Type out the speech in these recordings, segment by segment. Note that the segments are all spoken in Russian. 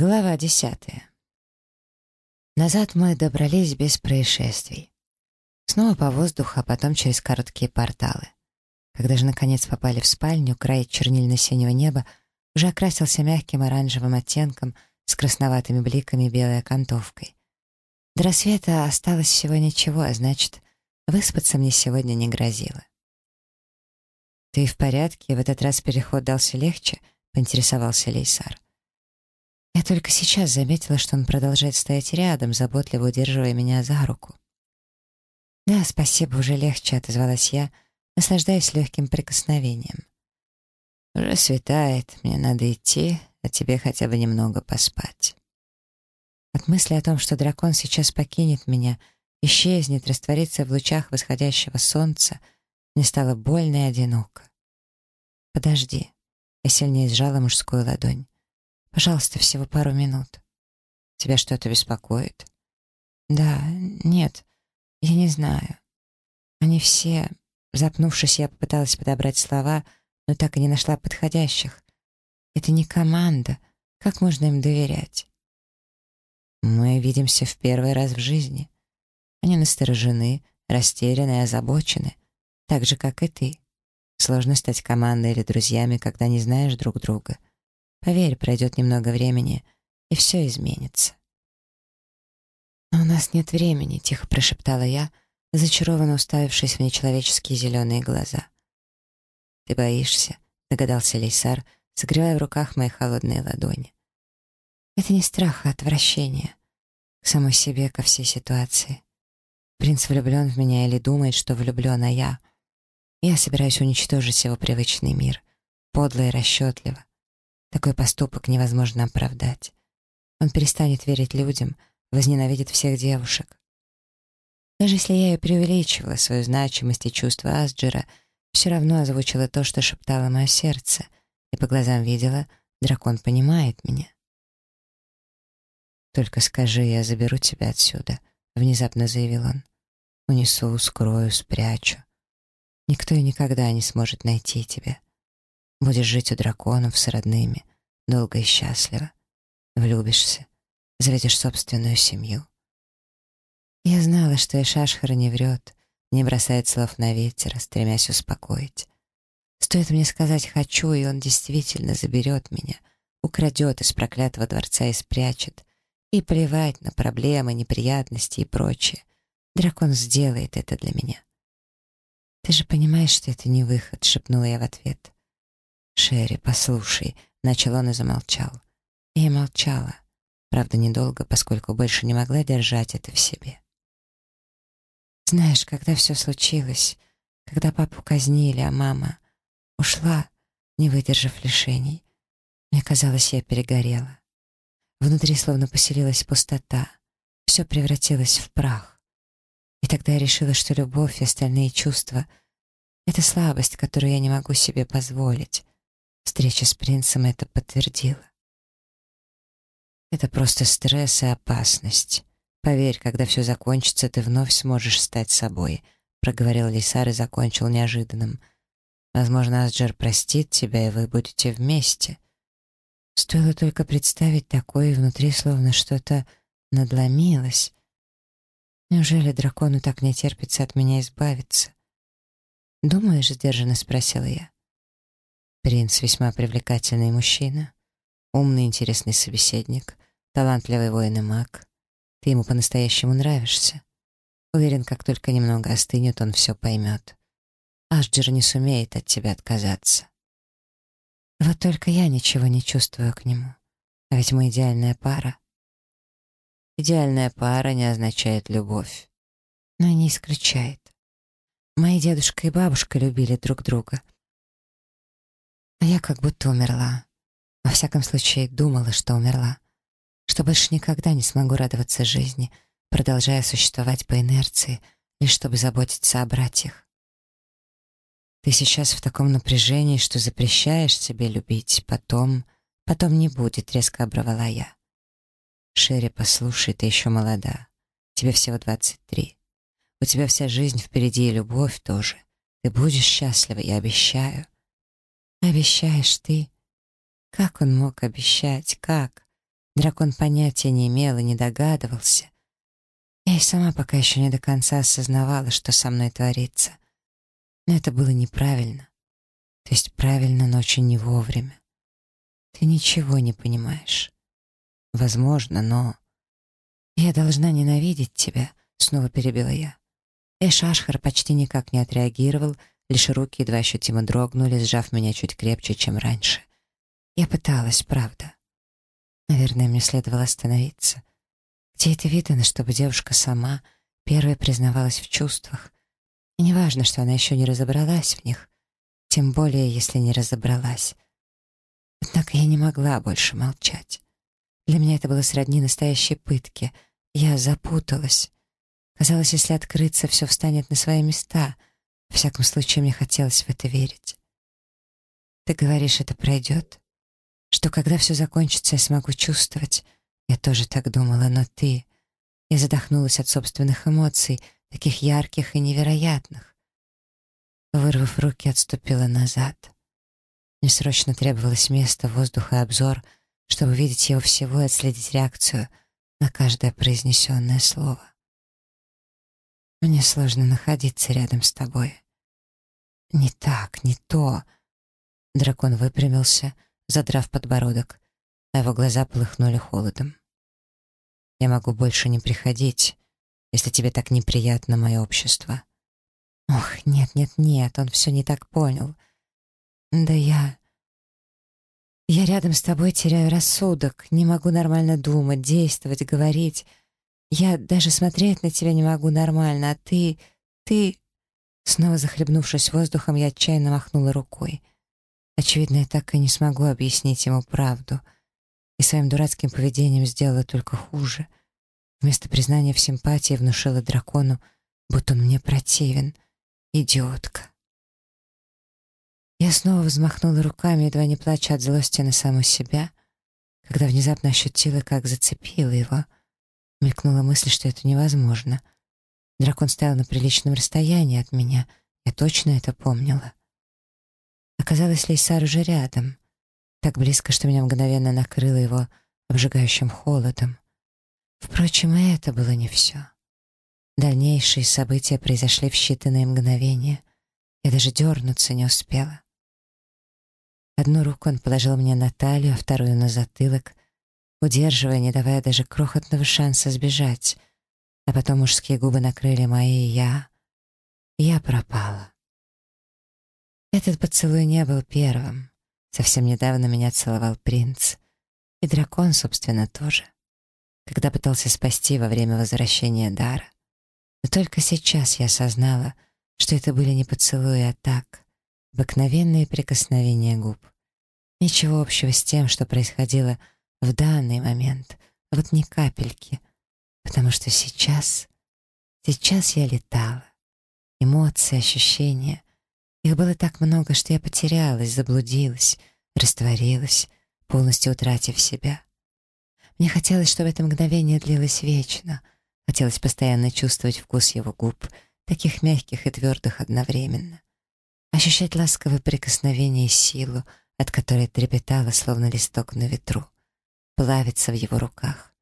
Глава десятая. Назад мы добрались без происшествий. Снова по воздуху, а потом через короткие порталы. Когда же, наконец, попали в спальню, край чернильно-синего неба уже окрасился мягким оранжевым оттенком с красноватыми бликами белой окантовкой. До рассвета осталось всего ничего, а значит, выспаться мне сегодня не грозило. «Ты в порядке? В этот раз переход дался легче?» — поинтересовался Лейсар. Я только сейчас заметила, что он продолжает стоять рядом, заботливо удерживая меня за руку. «Да, спасибо, уже легче», — отозвалась я, наслаждаясь легким прикосновением. «Уже светает, мне надо идти, а тебе хотя бы немного поспать». От мысли о том, что дракон сейчас покинет меня, исчезнет, растворится в лучах восходящего солнца, мне стало больно и одиноко. «Подожди», — я сильнее сжала мужскую ладонь. Пожалуйста, всего пару минут. Тебя что-то беспокоит? Да, нет, я не знаю. Они все... Запнувшись, я попыталась подобрать слова, но так и не нашла подходящих. Это не команда. Как можно им доверять? Мы видимся в первый раз в жизни. Они насторожены, растеряны и озабочены, так же, как и ты. Сложно стать командой или друзьями, когда не знаешь друг друга. Поверь, пройдет немного времени, и все изменится. «Но у нас нет времени», — тихо прошептала я, зачарованно уставившись в нечеловеческие зеленые глаза. «Ты боишься?» — догадался Лейсар, согревая в руках мои холодные ладони. «Это не страх, а отвращение. К самой себе, ко всей ситуации. Принц влюблен в меня или думает, что влюблен, а я... Я собираюсь уничтожить его привычный мир, подло и расчетливо. Такой поступок невозможно оправдать. Он перестанет верить людям, возненавидит всех девушек. Даже если я и преувеличивала свою значимость и чувство Асджера, все равно озвучила то, что шептало мое сердце, и по глазам видела, дракон понимает меня. «Только скажи, я заберу тебя отсюда», — внезапно заявил он. «Унесу, скрою, спрячу. Никто и никогда не сможет найти тебя. Будешь жить у драконов с родными, долго и счастливо. Влюбишься, заведешь собственную семью. Я знала, что Ишашхара не врет, не бросает слов на ветер, стремясь успокоить. Стоит мне сказать «хочу», и он действительно заберет меня, украдет из проклятого дворца и спрячет. И плевать на проблемы, неприятности и прочее. Дракон сделает это для меня. «Ты же понимаешь, что это не выход», — шепнула я в ответ. «Шерри, послушай», — начал он и замолчал. Я молчала, правда, недолго, поскольку больше не могла держать это в себе. Знаешь, когда все случилось, когда папу казнили, а мама ушла, не выдержав лишений, мне казалось, я перегорела. Внутри словно поселилась пустота, все превратилось в прах. И тогда я решила, что любовь и остальные чувства — это слабость, которую я не могу себе позволить, Встреча с принцем это подтвердила. Это просто стресс и опасность. Поверь, когда все закончится, ты вновь сможешь стать собой, проговорил Лисар и закончил неожиданным. Возможно, Асджер простит тебя, и вы будете вместе. Стоило только представить такое, и внутри словно что-то надломилось. Неужели дракону так не терпится от меня избавиться? «Думаешь?» — сдержанно спросила я. Принц весьма привлекательный мужчина, умный, интересный собеседник, талантливый воин и маг. Ты ему по-настоящему нравишься. Уверен, как только немного остынет, он все поймет. Ашджер не сумеет от тебя отказаться. Вот только я ничего не чувствую к нему. А ведь мы идеальная пара. Идеальная пара не означает любовь. Но не исключает. Мои дедушка и бабушка любили друг друга — а я как будто умерла. Во всяком случае, думала, что умерла. Что больше никогда не смогу радоваться жизни, продолжая существовать по инерции, лишь чтобы заботиться о братьях. Ты сейчас в таком напряжении, что запрещаешь себе любить, потом... Потом не будет, резко оборвала я. Шерри, послушай, ты еще молода. Тебе всего двадцать три. У тебя вся жизнь впереди и любовь тоже. Ты будешь счастлива, я обещаю. Обещаешь ты? Как он мог обещать? Как? Дракон понятия не имел и не догадывался. Я и сама пока еще не до конца осознавала, что со мной творится. Но это было неправильно. То есть правильно, но очень не вовремя. Ты ничего не понимаешь. Возможно, но... Я должна ненавидеть тебя, снова перебила я. Эш Ашхар почти никак не отреагировал, лишь руки едва ощутимо дрогнули, сжав меня чуть крепче, чем раньше. Я пыталась, правда. Наверное, мне следовало остановиться. Где это видно, чтобы девушка сама первая признавалась в чувствах? И неважно, что она еще не разобралась в них, тем более, если не разобралась. Однако я не могла больше молчать. Для меня это было сродни настоящей пытке. Я запуталась. Казалось, если открыться, все встанет на свои места. В всяком случае, мне хотелось в это верить. Ты говоришь, это пройдет? Что когда все закончится, я смогу чувствовать? Я тоже так думала, но ты... Я задохнулась от собственных эмоций, таких ярких и невероятных. Вырвав руки, отступила назад. Мне срочно требовалось место, воздух и обзор, чтобы видеть его всего и отследить реакцию на каждое произнесенное слово. Мне сложно находиться рядом с тобой. Не так, не то. Дракон выпрямился, задрав подбородок, а его глаза полыхнули холодом. Я могу больше не приходить, если тебе так неприятно мое общество. Ох, нет, нет, нет, он все не так понял. Да я... Я рядом с тобой теряю рассудок, не могу нормально думать, действовать, говорить. Я даже смотреть на тебя не могу нормально, а ты... ты... Снова захлебнувшись воздухом, я отчаянно махнула рукой. Очевидно, я так и не смогу объяснить ему правду. И своим дурацким поведением сделала только хуже. Вместо признания в симпатии внушила дракону, будто он мне противен — Идиотка. Я снова взмахнула руками, едва не плача от злости на саму себя, когда внезапно ощутила, как зацепила его. Мелькнула мысль, что это невозможно. Дракон стоял на приличном расстоянии от меня, я точно это помнила. Оказалось, Лейсар уже рядом, так близко, что меня мгновенно накрыло его обжигающим холодом. Впрочем, и это было не все. Дальнейшие события произошли в считанные мгновения. Я даже дернуться не успела. Одну руку он положил мне на талию, а вторую на затылок, удерживая, не давая даже крохотного шанса сбежать. А потом мужские губы накрыли мои, и я... Я пропала. Этот поцелуй не был первым. Совсем недавно меня целовал принц. И дракон, собственно, тоже. Когда пытался спасти во время возвращения дара. Но только сейчас я осознала, что это были не поцелуи, а так, обыкновенные прикосновения губ. Ничего общего с тем, что происходило в данный момент, вот ни капельки, потому что сейчас, сейчас я летала. Эмоции, ощущения. Их было так много, что я потерялась, заблудилась, растворилась, полностью утратив себя. Мне хотелось, чтобы это мгновение длилось вечно — Хотелось постоянно чувствовать вкус его губ, таких мягких и твердых одновременно. Ощущать ласковое прикосновение и силу, от которой трепетала, словно листок на ветру. Плавиться в его руках.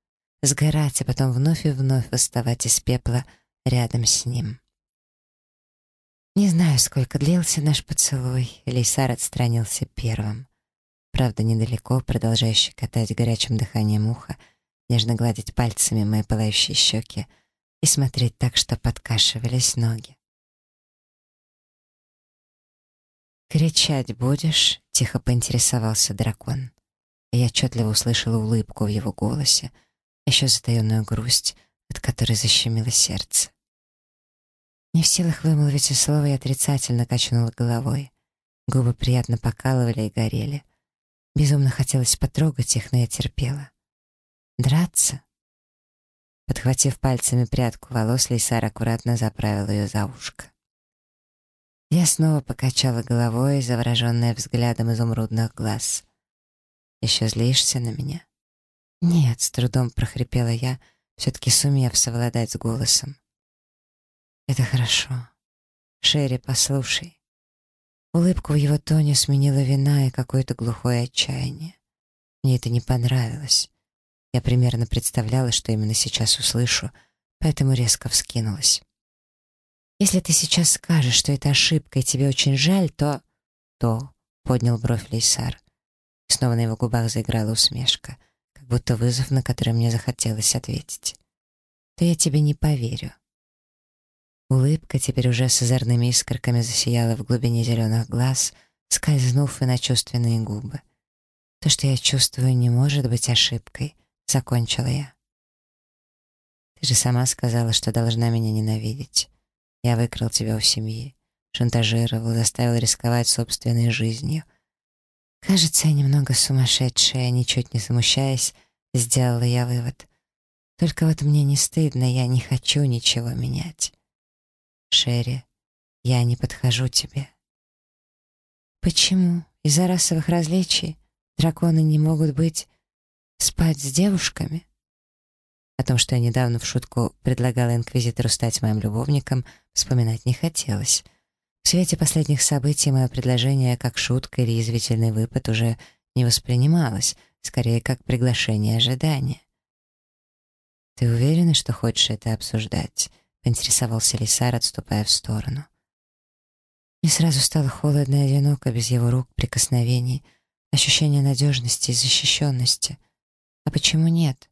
Сгорать, а потом вновь и вновь восставать из пепла рядом с ним. Не знаю, сколько длился наш поцелуй. Лейсар отстранился первым. Правда, недалеко, продолжая щекотать горячим дыханием ухо, нежно гладить пальцами мои пылающие щеки и смотреть так, что подкашивались ноги. «Кричать будешь?» — тихо поинтересовался дракон. Я отчетливо услышала улыбку в его голосе, еще затаенную грусть, от которой защемило сердце. Не в силах вымолвить и слова, я отрицательно качнула головой. Губы приятно покалывали и горели. Безумно хотелось потрогать их, но я терпела. Драться? Подхватив пальцами прядку волос, Лейсар аккуратно заправил ее за ушко. Я снова покачала головой, завороженная взглядом изумрудных глаз. «Еще злишься на меня?» «Нет», — с трудом прохрипела я, все-таки сумев совладать с голосом. «Это хорошо. Шерри, послушай». Улыбку в его тоне сменила вина и какое-то глухое отчаяние. Мне это не понравилось. Я примерно представляла, что именно сейчас услышу, поэтому резко вскинулась. «Если ты сейчас скажешь, что это ошибка и тебе очень жаль, то...» «То...» — поднял бровь Лейсар. Снова на его губах заиграла усмешка, как будто вызов, на который мне захотелось ответить. «То я тебе не поверю». Улыбка теперь уже с озорными искорками засияла в глубине зеленых глаз, скользнув и на чувственные губы. «То, что я чувствую, не может быть ошибкой», — закончила я. «Ты же сама сказала, что должна меня ненавидеть. Я выкрал тебя у семьи, шантажировал, заставил рисковать собственной жизнью. Кажется, я немного сумасшедшая, ничуть не смущаясь, сделала я вывод. Только вот мне не стыдно, я не хочу ничего менять. Шерри, я не подхожу тебе. Почему? Из-за расовых различий драконы не могут быть спать с девушками? О том, что я недавно в шутку предлагала инквизитору стать моим любовником, вспоминать не хотелось. В свете последних событий мое предложение как шутка или язвительный выпад уже не воспринималось, скорее как приглашение ожидания. «Ты уверена, что хочешь это обсуждать?» — поинтересовался Лисар, отступая в сторону. Мне сразу стало холодно и одиноко без его рук, прикосновений, ощущения надежности и защищенности. А почему нет?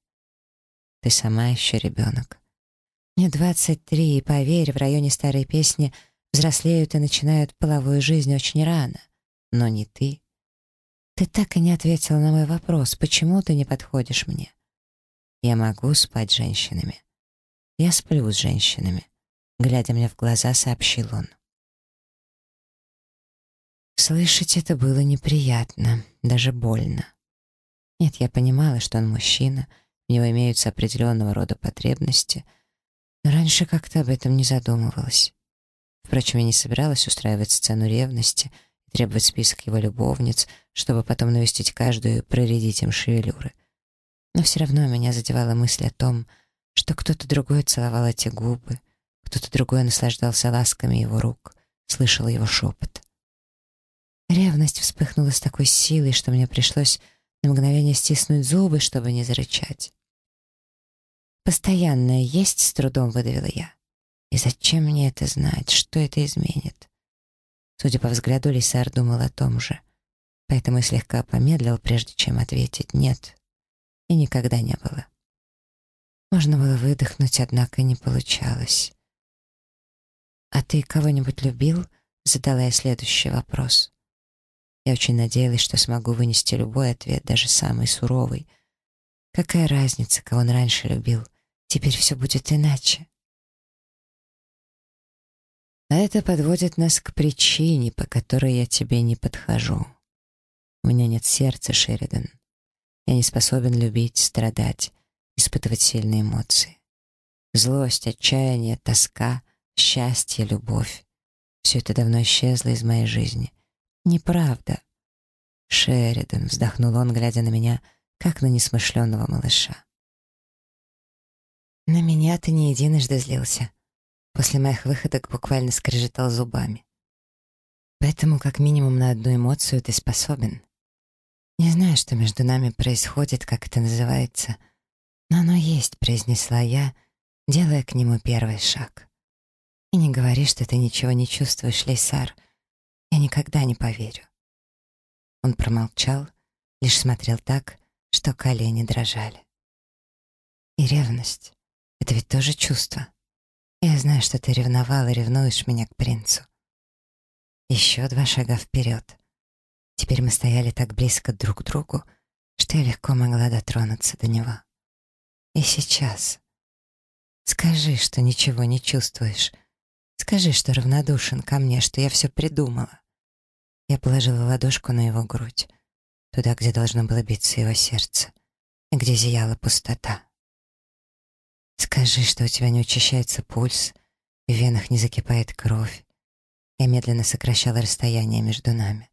Ты сама еще ребенок. Мне двадцать три, и, поверь, в районе старой песни взрослеют и начинают половую жизнь очень рано. Но не ты. Ты так и не ответила на мой вопрос, почему ты не подходишь мне? Я могу спать с женщинами. Я сплю с женщинами. Глядя мне в глаза, сообщил он. Слышать это было неприятно, даже больно. Нет, я понимала, что он мужчина — у него имеются определенного рода потребности, но раньше как-то об этом не задумывалась. Впрочем, я не собиралась устраивать сцену ревности требовать список его любовниц, чтобы потом навестить каждую и проредить им шевелюры. Но все равно меня задевала мысль о том, что кто-то другой целовал эти губы, кто-то другой наслаждался ласками его рук, слышал его шепот. Ревность вспыхнула с такой силой, что мне пришлось на мгновение стиснуть зубы, чтобы не зарычать. «Постоянное есть?» — с трудом выдавила я. «И зачем мне это знать? Что это изменит?» Судя по взгляду, Лисар думал о том же. Поэтому и слегка помедлил, прежде чем ответить «нет». И никогда не было. Можно было выдохнуть, однако не получалось. «А ты кого-нибудь любил?» — задала я следующий вопрос. Я очень надеялась, что смогу вынести любой ответ, даже самый суровый. Какая разница, кого он раньше любил? Теперь все будет иначе. А это подводит нас к причине, по которой я тебе не подхожу. У меня нет сердца, Шеридан. Я не способен любить, страдать, испытывать сильные эмоции. Злость, отчаяние, тоска, счастье, любовь. Все это давно исчезло из моей жизни — «Неправда». «Шеридан», — вздохнул он, глядя на меня, как на несмышленного малыша. «На меня ты не единожды злился. После моих выходок буквально скрежетал зубами. Поэтому как минимум на одну эмоцию ты способен. Не знаю, что между нами происходит, как это называется, но оно есть», — произнесла я, делая к нему первый шаг. «И не говори, что ты ничего не чувствуешь, Лейсар. Я никогда не поверю. Он промолчал, лишь смотрел так, что колени дрожали. И ревность — это ведь тоже чувство. Я знаю, что ты ревновал и ревнуешь меня к принцу. Еще два шага вперед. Теперь мы стояли так близко друг к другу, что я легко могла дотронуться до него. И сейчас. Скажи, что ничего не чувствуешь. Скажи, что равнодушен ко мне, что я все придумала. Я положила ладошку на его грудь, туда, где должно было биться его сердце, и где зияла пустота. «Скажи, что у тебя не учащается пульс, в венах не закипает кровь». Я медленно сокращала расстояние между нами.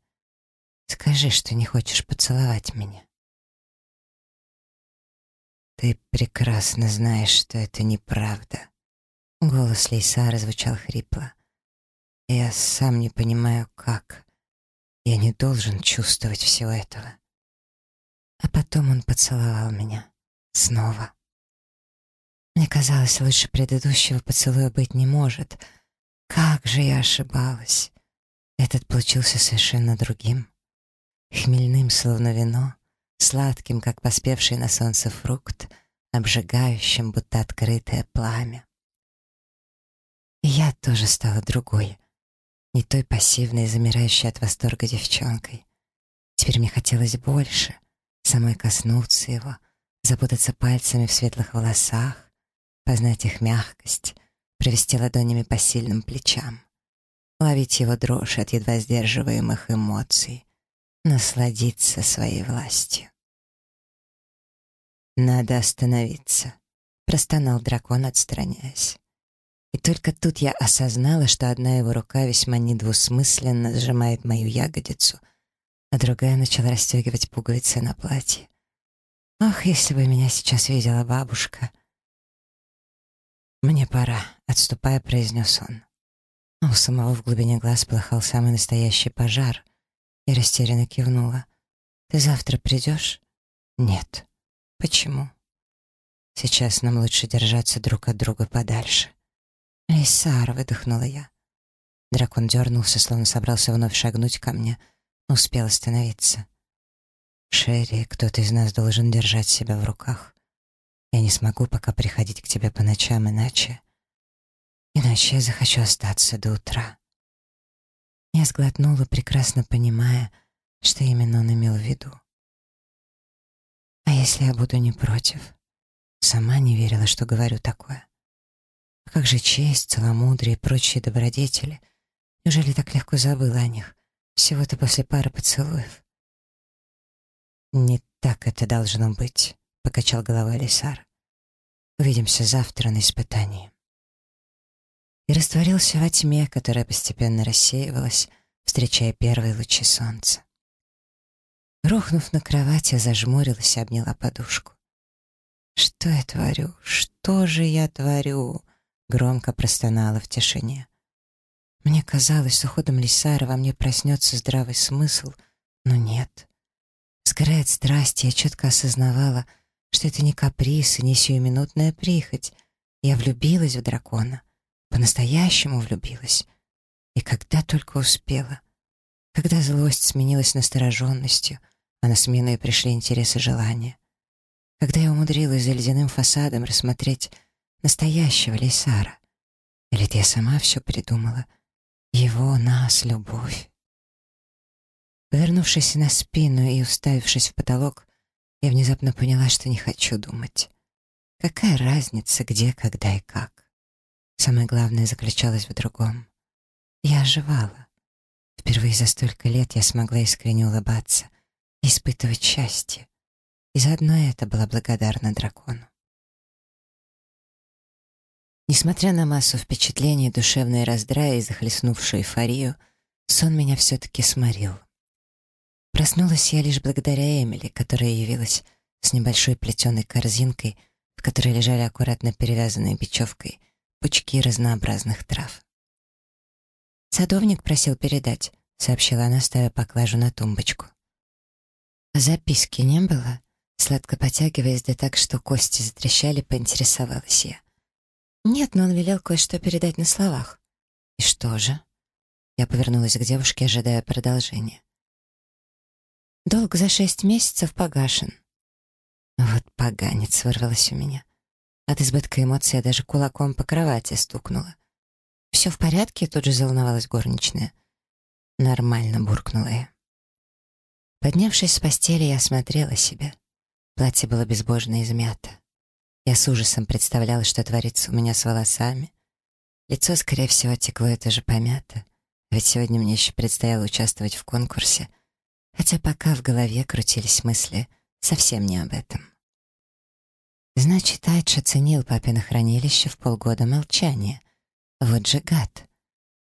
«Скажи, что не хочешь поцеловать меня». «Ты прекрасно знаешь, что это неправда». Голос Лейса звучал хрипло. «Я сам не понимаю, как. Я не должен чувствовать всего этого. А потом он поцеловал меня. Снова. Мне казалось, лучше предыдущего поцелуя быть не может. Как же я ошибалась. Этот получился совершенно другим. Хмельным, словно вино, сладким, как поспевший на солнце фрукт, обжигающим, будто открытое пламя. И я тоже стала другой, не той пассивной, замирающей от восторга девчонкой. Теперь мне хотелось больше, самой коснуться его, запутаться пальцами в светлых волосах, познать их мягкость, провести ладонями по сильным плечам, ловить его дрожь от едва сдерживаемых эмоций, насладиться своей властью. «Надо остановиться», — простонал дракон, отстраняясь. И только тут я осознала, что одна его рука весьма недвусмысленно сжимает мою ягодицу, а другая начала расстегивать пуговицы на платье. Ах, если бы меня сейчас видела бабушка! «Мне пора», — отступая, произнес он. А у самого в глубине глаз полыхал самый настоящий пожар. И растерянно кивнула. «Ты завтра придешь?» «Нет». «Почему?» «Сейчас нам лучше держаться друг от друга подальше». «Лейсар», — выдохнула я. Дракон дернулся, словно собрался вновь шагнуть ко мне, но успел остановиться. «Шерри, кто-то из нас должен держать себя в руках. Я не смогу пока приходить к тебе по ночам, иначе... Иначе я захочу остаться до утра». Я сглотнула, прекрасно понимая, что именно он имел в виду. «А если я буду не против?» Сама не верила, что говорю такое. А как же честь, целомудрие и прочие добродетели? Неужели так легко забыла о них? Всего-то после пары поцелуев. «Не так это должно быть», — покачал головой Алисар. «Увидимся завтра на испытании». И растворился во тьме, которая постепенно рассеивалась, встречая первые лучи солнца. Рухнув на кровать, я зажмурилась и обняла подушку. «Что я творю? Что же я творю?» Громко простонала в тишине. Мне казалось, с уходом Лисара во мне проснется здравый смысл, но нет. Сгорает страсть, я четко осознавала, что это не каприз и не сиюминутная прихоть. Я влюбилась в дракона, по-настоящему влюбилась. И когда только успела. Когда злость сменилась настороженностью, а на смену и пришли интересы желания. Когда я умудрилась за ледяным фасадом рассмотреть настоящего Лейсара. Или это я сама все придумала? Его, нас, любовь. Повернувшись на спину и уставившись в потолок, я внезапно поняла, что не хочу думать. Какая разница, где, когда и как? Самое главное заключалось в другом. Я оживала. Впервые за столько лет я смогла искренне улыбаться и испытывать счастье. И заодно это была благодарна дракону. Несмотря на массу впечатлений, душевные раздрая и захлестнувшую эйфорию, сон меня все-таки сморил. Проснулась я лишь благодаря Эмили, которая явилась с небольшой плетеной корзинкой, в которой лежали аккуратно перевязанные бечевкой пучки разнообразных трав. «Садовник просил передать», — сообщила она, ставя поклажу на тумбочку. «А записки не было?» Сладко потягиваясь, да так, что кости затрещали, поинтересовалась я. «Нет, но он велел кое-что передать на словах». «И что же?» Я повернулась к девушке, ожидая продолжения. «Долг за шесть месяцев погашен». Вот поганец вырвалось у меня. От избытка эмоций я даже кулаком по кровати стукнула. «Все в порядке?» — тут же заволновалась горничная. «Нормально», — буркнула я. Поднявшись с постели, я осмотрела себя. Платье было безбожно измято. Я с ужасом представляла, что творится у меня с волосами. Лицо, скорее всего, текло и тоже помято. Ведь сегодня мне еще предстояло участвовать в конкурсе. Хотя пока в голове крутились мысли совсем не об этом. Значит, Айдж оценил папино хранилище в полгода молчания. Вот же гад.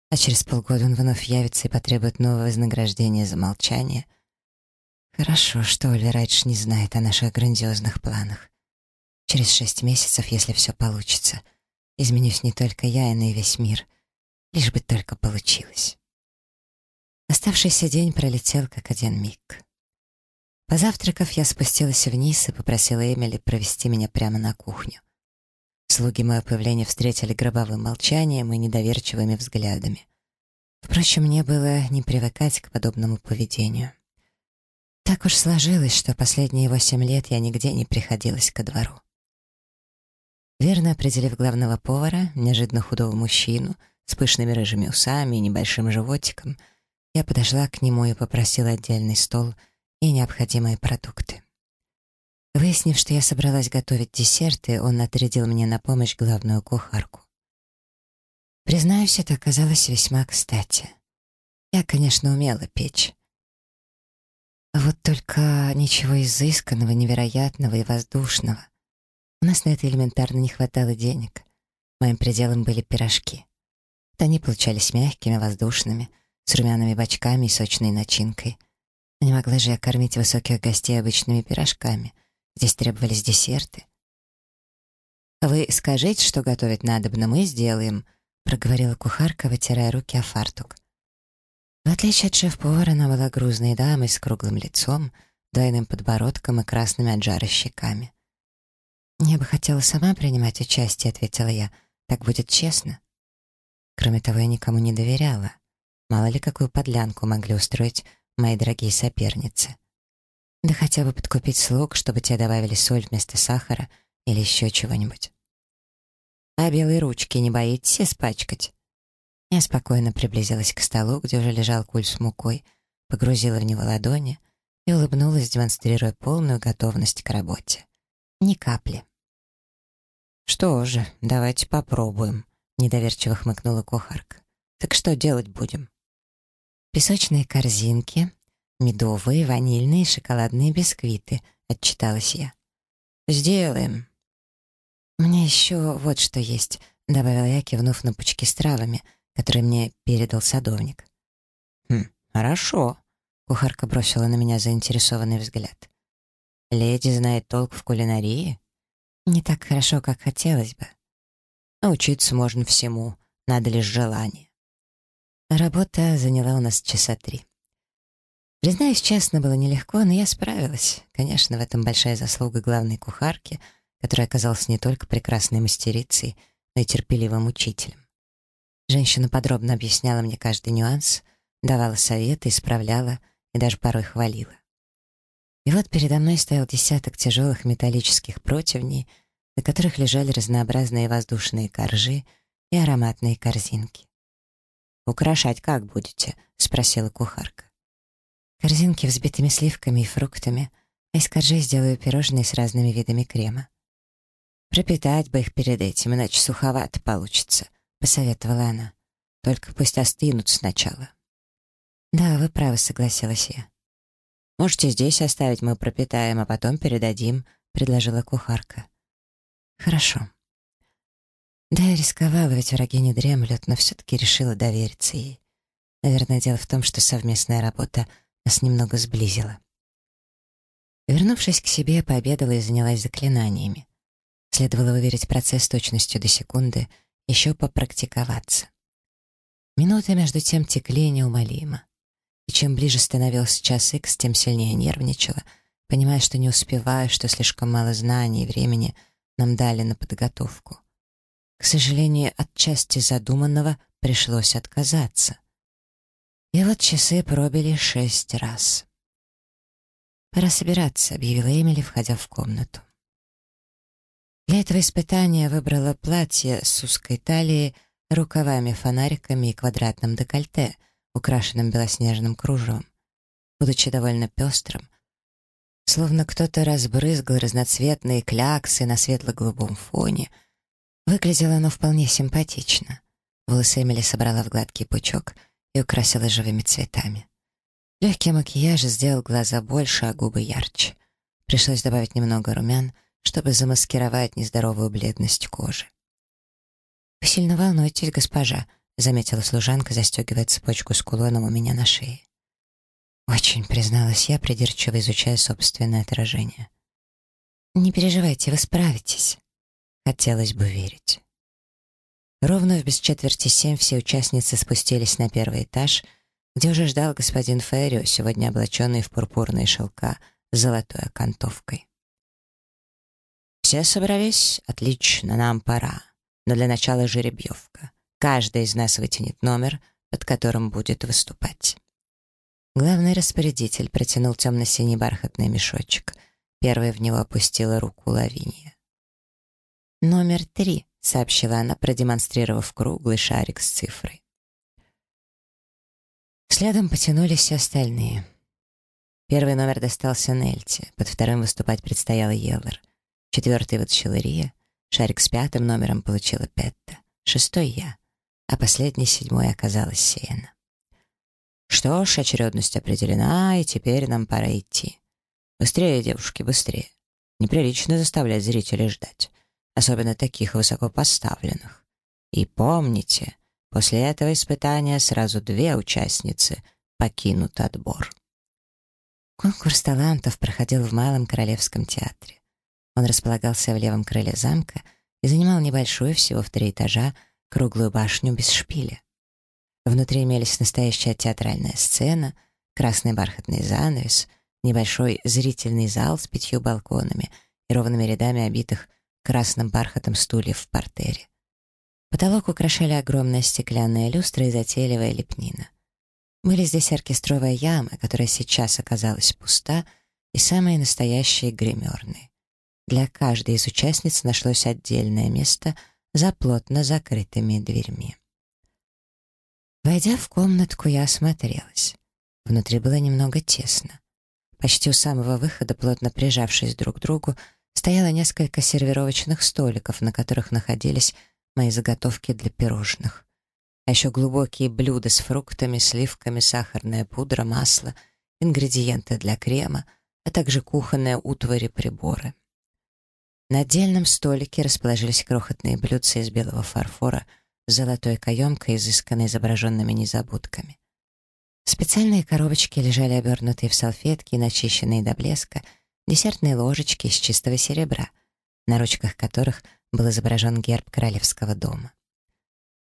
А через полгода он вновь явится и потребует нового вознаграждения за молчание. Хорошо, что Оли Райдж не знает о наших грандиозных планах. Через шесть месяцев, если все получится, изменюсь не только я, но и весь мир. Лишь бы только получилось. Оставшийся день пролетел как один миг. Позавтракав, я спустилась вниз и попросила Эмили провести меня прямо на кухню. Слуги мое появление встретили гробовым молчанием и недоверчивыми взглядами. Впрочем, мне было не привыкать к подобному поведению. Так уж сложилось, что последние восемь лет я нигде не приходилась ко двору. Верно определив главного повара, неожиданно худого мужчину, с пышными рыжими усами и небольшим животиком, я подошла к нему и попросила отдельный стол и необходимые продукты. Выяснив, что я собралась готовить десерты, он отрядил мне на помощь главную кухарку. Признаюсь, это оказалось весьма кстати. Я, конечно, умела печь. А вот только ничего изысканного, невероятного и воздушного. У нас на это элементарно не хватало денег. Моим пределом были пирожки. Они получались мягкими, воздушными, с румяными бочками и сочной начинкой. Но не могла же я кормить высоких гостей обычными пирожками — Здесь требовались десерты. «Вы скажите, что готовить надобно, мы сделаем», — проговорила кухарка, вытирая руки о фартук. В отличие от шеф-повара, она была грузной дамой с круглым лицом, двойным подбородком и красными от жара щеками. «Я бы хотела сама принимать участие», — ответила я. «Так будет честно». Кроме того, я никому не доверяла. Мало ли, какую подлянку могли устроить мои дорогие соперницы. Да хотя бы подкупить слуг, чтобы те добавили соль вместо сахара или еще чего-нибудь. А белые ручки не боитесь испачкать? Я спокойно приблизилась к столу, где уже лежал куль с мукой, погрузила в него ладони и улыбнулась, демонстрируя полную готовность к работе. Ни капли. «Что же, давайте попробуем», — недоверчиво хмыкнула кухарка. «Так что делать будем?» Песочные корзинки, «Медовые, ванильные, шоколадные бисквиты», — отчиталась я. «Сделаем». «У меня еще вот что есть», — добавила я, кивнув на пучки с травами, которые мне передал садовник. «Хм, хорошо», — кухарка бросила на меня заинтересованный взгляд. «Леди знает толк в кулинарии?» «Не так хорошо, как хотелось бы». «Научиться можно всему, надо лишь желание». Работа заняла у нас часа три. Признаюсь честно, было нелегко, но я справилась. Конечно, в этом большая заслуга главной кухарки, которая оказалась не только прекрасной мастерицей, но и терпеливым учителем. Женщина подробно объясняла мне каждый нюанс, давала советы, исправляла и даже порой хвалила. И вот передо мной стоял десяток тяжелых металлических противней, на которых лежали разнообразные воздушные коржи и ароматные корзинки. «Украшать как будете?» — спросила кухарка. Корзинки взбитыми сливками и фруктами, а из коржей сделаю пирожные с разными видами крема. «Пропитать бы их перед этим, иначе суховато получится», — посоветовала она. «Только пусть остынут сначала». «Да, вы правы», — согласилась я. «Можете здесь оставить, мы пропитаем, а потом передадим», — предложила кухарка. «Хорошо». Да, я рисковала, ведь враги не дремлют, но все-таки решила довериться ей. Наверное, дело в том, что совместная работа — нас немного сблизило. Вернувшись к себе, пообедала и занялась заклинаниями. Следовало уверить процесс точностью до секунды, еще попрактиковаться. Минуты между тем текли неумолимо. И чем ближе становился час икс, тем сильнее нервничала, понимая, что не успеваю, что слишком мало знаний и времени нам дали на подготовку. К сожалению, от части задуманного пришлось отказаться. И вот часы пробили шесть раз. «Пора собираться», — объявила Эмили, входя в комнату. Для этого испытания выбрала платье с узкой талией, рукавами, фонариками и квадратным декольте, украшенным белоснежным кружевом. Будучи довольно пестрым, словно кто-то разбрызгал разноцветные кляксы на светло-голубом фоне, выглядело оно вполне симпатично. Волосы Эмили собрала в гладкий пучок — и украсила живыми цветами. Легкий макияж сделал глаза больше, а губы ярче. Пришлось добавить немного румян, чтобы замаскировать нездоровую бледность кожи. «Вы сильно волнуетесь, госпожа», — заметила служанка, застегивая цепочку с кулоном у меня на шее. «Очень», — призналась я, придирчиво изучая собственное отражение. «Не переживайте, вы справитесь». Хотелось бы верить. Ровно в без четверти семь все участницы спустились на первый этаж, где уже ждал господин Феррио, сегодня облаченный в пурпурные шелка, с золотой окантовкой. «Все собрались? Отлично, нам пора. Но для начала жеребьевка. Каждый из нас вытянет номер, под которым будет выступать». Главный распорядитель протянул темно-синий бархатный мешочек. Первой в него опустила руку Лавинья. «Номер три», — сообщила она, продемонстрировав круглый шарик с цифрой. Следом потянулись все остальные. Первый номер достался Нельте, под вторым выступать предстоял Еллер. Четвертый вытащил Ирия, шарик с пятым номером получила Петта, шестой я, а последний, седьмой, оказалась Сиена. Что ж, очередность определена, и теперь нам пора идти. Быстрее, девушки, быстрее. Неприлично заставлять зрителей ждать, особенно таких высокопоставленных. И помните, после этого испытания сразу две участницы покинут отбор. Конкурс талантов проходил в Малом Королевском театре. Он располагался в левом крыле замка и занимал небольшую, всего в три этажа, круглую башню без шпиля. Внутри имелись настоящая театральная сцена, красный бархатный занавес, небольшой зрительный зал с пятью балконами и ровными рядами обитых красным бархатом стульев в портере. Потолок украшали огромная стеклянная люстра и затейливая лепнина. Были здесь оркестровая яма, которая сейчас оказалась пуста, и самые настоящие гримерные. Для каждой из участниц нашлось отдельное место за плотно закрытыми дверьми. Войдя в комнатку, я осмотрелась. Внутри было немного тесно. Почти у самого выхода, плотно прижавшись друг к другу, стояло несколько сервировочных столиков, на которых находились мои заготовки для пирожных. А еще глубокие блюда с фруктами, сливками, сахарная пудра, масло, ингредиенты для крема, а также кухонная утварь и приборы. На отдельном столике расположились крохотные блюдца из белого фарфора — золотой каемкой, изысканной изображенными незабудками. Специальные коробочки лежали обернутые в салфетки, начищенные до блеска, десертные ложечки из чистого серебра, на ручках которых был изображен герб королевского дома.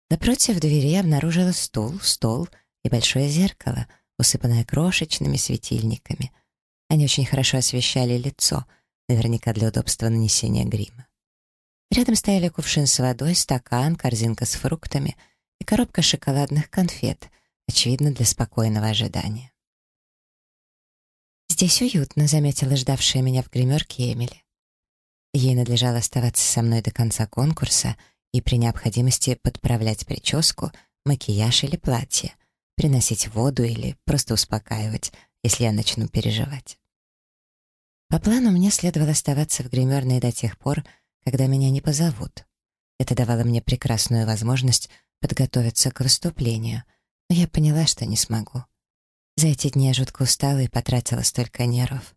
Напротив двери обнаружила стул, стол и большое зеркало, усыпанное крошечными светильниками. Они очень хорошо освещали лицо, наверняка для удобства нанесения грима. Рядом стояли кувшин с водой, стакан, корзинка с фруктами и коробка шоколадных конфет, очевидно, для спокойного ожидания. «Здесь уютно», — заметила ждавшая меня в гримерке Эмили. Ей надлежало оставаться со мной до конца конкурса и при необходимости подправлять прическу, макияж или платье, приносить воду или просто успокаивать, если я начну переживать. По плану мне следовало оставаться в гримерной до тех пор, когда меня не позовут. Это давало мне прекрасную возможность подготовиться к выступлению, но я поняла, что не смогу. За эти дни я жутко устала и потратила столько нервов.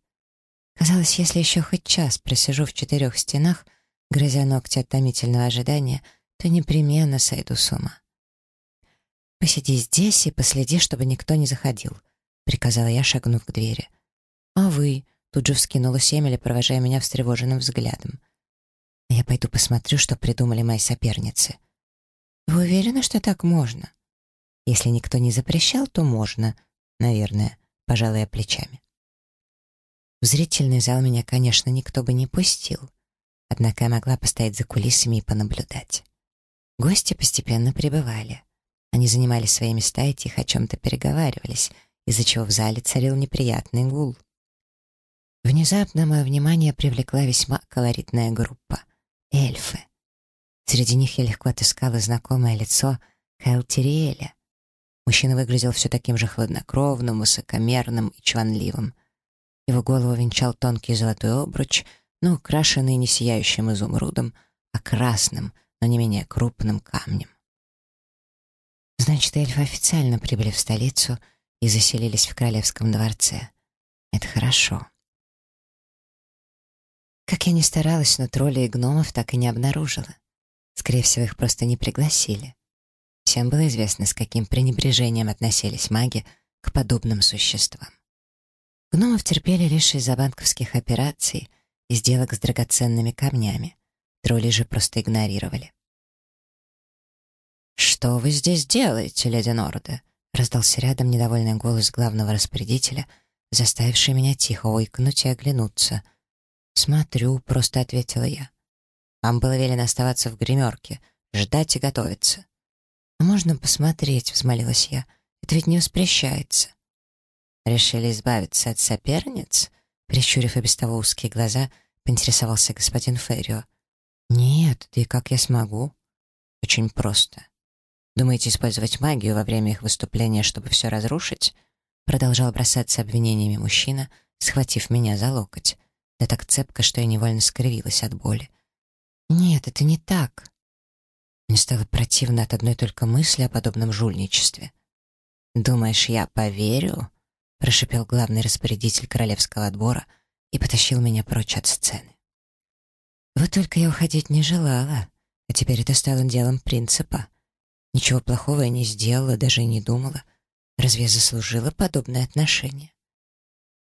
Казалось, если еще хоть час просижу в четырех стенах, грызя ногти от томительного ожидания, то непременно сойду с ума. «Посиди здесь и последи, чтобы никто не заходил», — приказала я, шагнув к двери. «А вы?» — тут же вскинулась Эмили, провожая меня встревоженным взглядом. Я пойду посмотрю, что придумали мои соперницы. Вы уверены, что так можно? Если никто не запрещал, то можно, наверное, пожалуй, плечами. В зрительный зал меня, конечно, никто бы не пустил, однако я могла постоять за кулисами и понаблюдать. Гости постепенно прибывали. Они занимали свои места и тихо о чем-то переговаривались, из-за чего в зале царил неприятный гул. Внезапно мое внимание привлекла весьма колоритная группа эльфы. Среди них я легко отыскала знакомое лицо Кайл Тириэля. Мужчина выглядел все таким же хладнокровным, высокомерным и чванливым. Его голову венчал тонкий золотой обруч, но украшенный не сияющим изумрудом, а красным, но не менее крупным камнем. Значит, эльфы официально прибыли в столицу и заселились в королевском дворце. Это хорошо. Как я ни старалась, но троллей и гномов так и не обнаружила. Скорее всего, их просто не пригласили. Всем было известно, с каким пренебрежением относились маги к подобным существам. Гномов терпели лишь из-за банковских операций и сделок с драгоценными камнями. Тролли же просто игнорировали. «Что вы здесь делаете, леди Норде?» — раздался рядом недовольный голос главного распорядителя, заставивший меня тихо ойкнуть и оглянуться. «Смотрю», — просто ответила я. «Вам было велено оставаться в гримерке, ждать и готовиться». «А можно посмотреть?» — взмолилась я. «Это ведь не воспрещается». «Решили избавиться от соперниц?» Прищурив и без того узкие глаза, поинтересовался господин Феррио. «Нет, да и как я смогу?» «Очень просто. Думаете использовать магию во время их выступления, чтобы все разрушить?» Продолжал бросаться обвинениями мужчина, схватив меня за локоть. Да так цепко, что я невольно скривилась от боли. «Нет, это не так». Мне стало противно от одной только мысли о подобном жульничестве. «Думаешь, я поверю?» — прошипел главный распорядитель королевского отбора и потащил меня прочь от сцены. Вот только я уходить не желала, а теперь это стало делом принципа. Ничего плохого я не сделала, даже не думала. Разве я заслужила подобное отношение?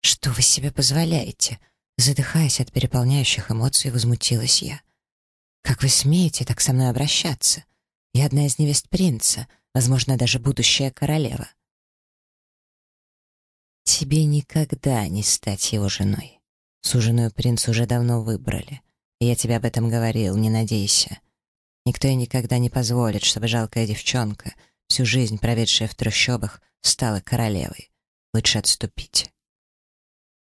«Что вы себе позволяете?» Задыхаясь от переполняющих эмоций, возмутилась я. «Как вы смеете так со мной обращаться? Я одна из невест принца, возможно, даже будущая королева». «Тебе никогда не стать его женой. Суженую принца уже давно выбрали. я тебе об этом говорил, не надейся. Никто и никогда не позволит, чтобы жалкая девчонка, всю жизнь проведшая в трущобах, стала королевой. Лучше отступите.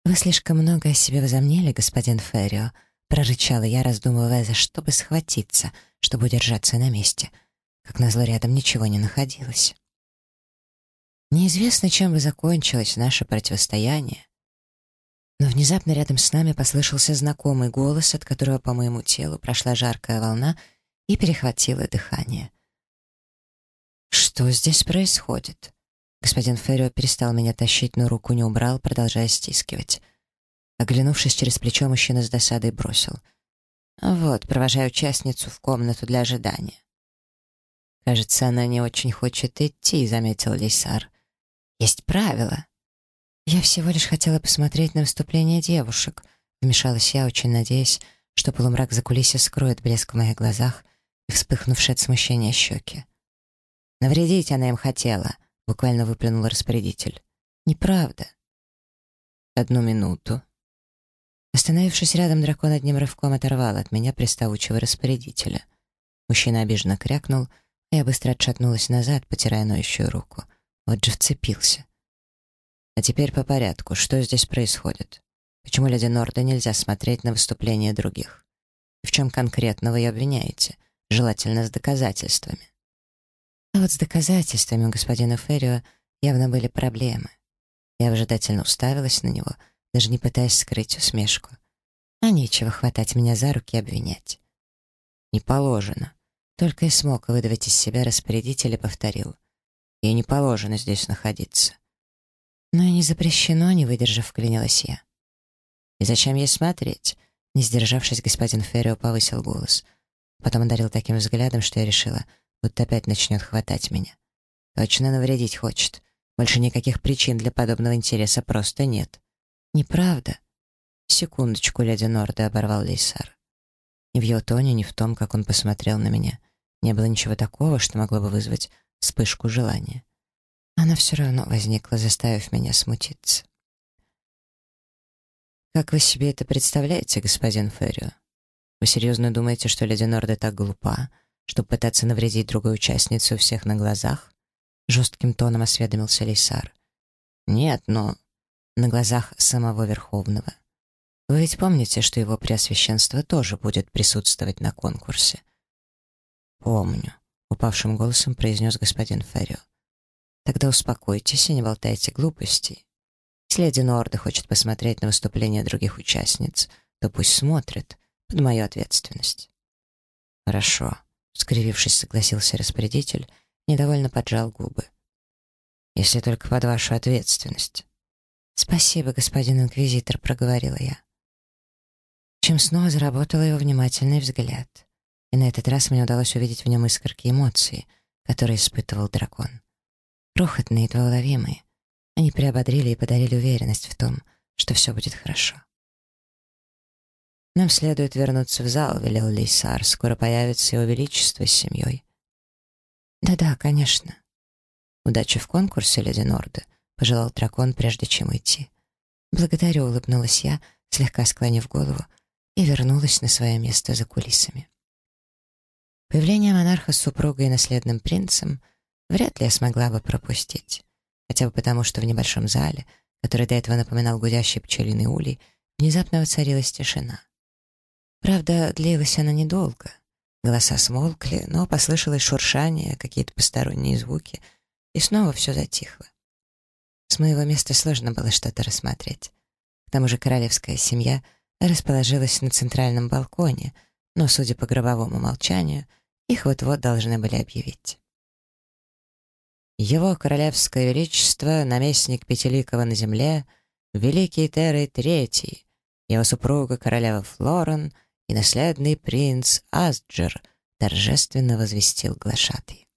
«Вы слишком много о себе возомнили, господин Феррио», прорычала я, раздумывая, за что бы схватиться, чтобы удержаться на месте. Как назло, рядом ничего не находилось. Неизвестно, чем бы закончилось наше противостояние, но внезапно рядом с нами послышался знакомый голос, от которого по моему телу прошла жаркая волна и перехватила дыхание. «Что здесь происходит?» Господин Феррио перестал меня тащить, но руку не убрал, продолжая стискивать. Оглянувшись через плечо, мужчина с досадой бросил. «Вот, провожаю участницу в комнату для ожидания». «Кажется, она не очень хочет идти», — заметил Лейсар. «Есть правила». «Я всего лишь хотела посмотреть на выступление девушек», — вмешалась я, очень надеясь, что полумрак за кулисья скроет блеск в моих глазах и вспыхнувшие от смущения щеки. «Навредить она им хотела», — буквально выплюнул распорядитель. «Неправда». «Одну минуту». Остановившись рядом, дракон одним рывком оторвал от меня приставучего распорядителя. Мужчина обиженно крякнул, а я быстро отшатнулась назад, потирая ноющую руку. Вот же вцепился. А теперь по порядку. Что здесь происходит? Почему леди Норда нельзя смотреть на выступления других? И в чем конкретно вы ее обвиняете? Желательно с доказательствами. А вот с доказательствами у господина Феррио явно были проблемы. Я выжидательно уставилась на него, даже не пытаясь скрыть усмешку. А нечего хватать меня за руки и обвинять. «Не положено». Только и смог выдавить из себя распорядитель и повторил. «Ей не положено здесь находиться». «Но и не запрещено», — не выдержав, вклинилась я. «И зачем ей смотреть?» Не сдержавшись, господин Феррио повысил голос. Потом одарил таким взглядом, что я решила — будто опять начнет хватать меня. Точно навредить хочет. Больше никаких причин для подобного интереса просто нет. Неправда. Секундочку, леди Норда оборвал Лейсар. Ни в его тоне, ни в том, как он посмотрел на меня, не было ничего такого, что могло бы вызвать вспышку желания. Она все равно возникла, заставив меня смутиться. «Как вы себе это представляете, господин Феррио? Вы серьезно думаете, что леди Норда так глупа, чтобы пытаться навредить другой участнице у всех на глазах?» Жестким тоном осведомился Лейсар. «Нет, но на глазах самого Верховного. Вы ведь помните, что его Преосвященство тоже будет присутствовать на конкурсе?» «Помню», — упавшим голосом произнес господин Феррио. «Тогда успокойтесь и не болтайте глупостей. Если леди Норда хочет посмотреть на выступления других участниц, то пусть смотрит под мою ответственность». «Хорошо», скривившись, согласился распорядитель, недовольно поджал губы. «Если только под вашу ответственность». «Спасибо, господин инквизитор», — проговорила я. Чем снова заработал его внимательный взгляд. И на этот раз мне удалось увидеть в нем искорки эмоций, которые испытывал дракон. Крохотные, едва уловимые. Они приободрили и подарили уверенность в том, что все будет хорошо. «Нам следует вернуться в зал», — велел Лейсар. «Скоро появится его величество с семьей». «Да-да, конечно». «Удачи в конкурсе, леди Норда», — пожелал дракон, прежде чем уйти. «Благодарю», — улыбнулась я, слегка склонив голову, и вернулась на свое место за кулисами. Появление монарха с супругой и наследным принцем вряд ли я смогла бы пропустить, хотя бы потому, что в небольшом зале, который до этого напоминал гудящий пчелиный улей, внезапно воцарилась тишина. Правда, длилась она недолго. Голоса смолкли, но послышалось шуршание, какие-то посторонние звуки, и снова все затихло. С моего места сложно было что-то рассмотреть. К тому же королевская семья расположилась на центральном балконе, но, судя по гробовому молчанию, их вот-вот должны были объявить. Его королевское величество, наместник Пятиликова на земле, великий Террой Третий, его супруга королева Флорен и наследный принц Асджер торжественно возвестил глашатый.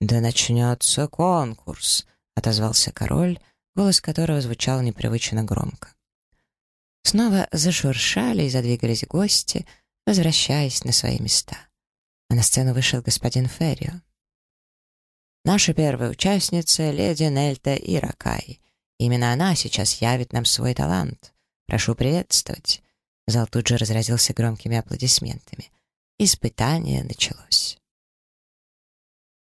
«Да начнется конкурс», — отозвался король, голос которого звучал непривычно громко. Снова зашуршали и задвигались гости, возвращаясь на свои места. А на сцену вышел господин Феррио. Наша первая участница — леди Нельта Иракай. Именно она сейчас явит нам свой талант. Прошу приветствовать. Зал тут же разразился громкими аплодисментами. Испытание началось.